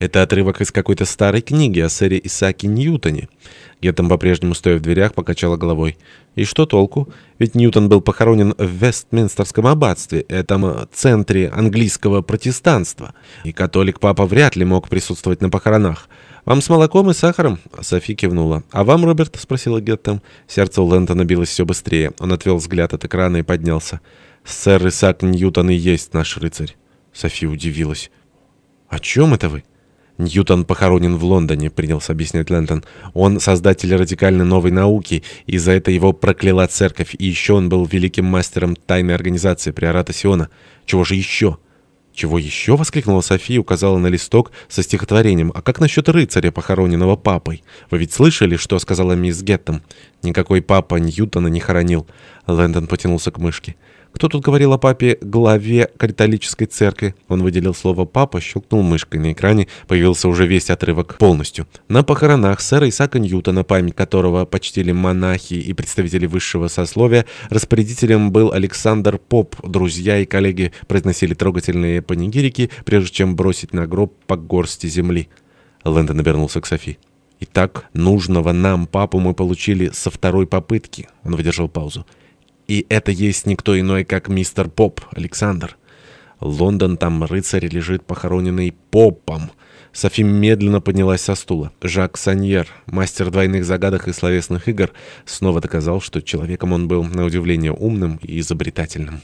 Это отрывок из какой-то старой книги о сэре Исааке Ньютоне. Геттем по-прежнему стоя в дверях, покачала головой. И что толку? Ведь Ньютон был похоронен в Вестминстерском аббатстве, этом центре английского протестанства. И католик-папа вряд ли мог присутствовать на похоронах. «Вам с молоком и сахаром?» Софи кивнула. «А вам, Роберт?» — спросила Геттем. Сердце у Лэнтона билось все быстрее. Он отвел взгляд от экрана и поднялся. «Сэр Исаак Ньютон и есть наш рыцарь». Софи удивилась. «О чем это вы?» Ньютон похоронен в Лондоне, принялся объяснять Лэнтон. Он создатель радикальной новой науки, и за это его прокляла церковь, и еще он был великим мастером тайной организации приората Сиона. Чего же еще? «Чего еще?» — воскликнула София указала на листок со стихотворением. «А как насчет рыцаря, похороненного папой? Вы ведь слышали, что сказала мисс Геттем? Никакой папа Ньютона не хоронил». Лэндон потянулся к мышке. Кто тут говорил о папе главе католической церкви? Он выделил слово «папа», щелкнул мышкой. На экране появился уже весь отрывок полностью. На похоронах сэра Исаака Ньютона, память которого почтили монахи и представители высшего сословия, распорядителем был Александр Поп. Друзья и коллеги произносили трогательные панигирики, прежде чем бросить на гроб по горсти земли. Лэндон обернулся к Софи. «Итак, нужного нам папу мы получили со второй попытки». Он выдержал паузу. И это есть никто иной, как мистер Поп, Александр. Лондон, там рыцарь лежит похороненный Попом. Софи медленно поднялась со стула. Жак Саньер, мастер двойных загадок и словесных игр, снова доказал, что человеком он был, на удивление, умным и изобретательным.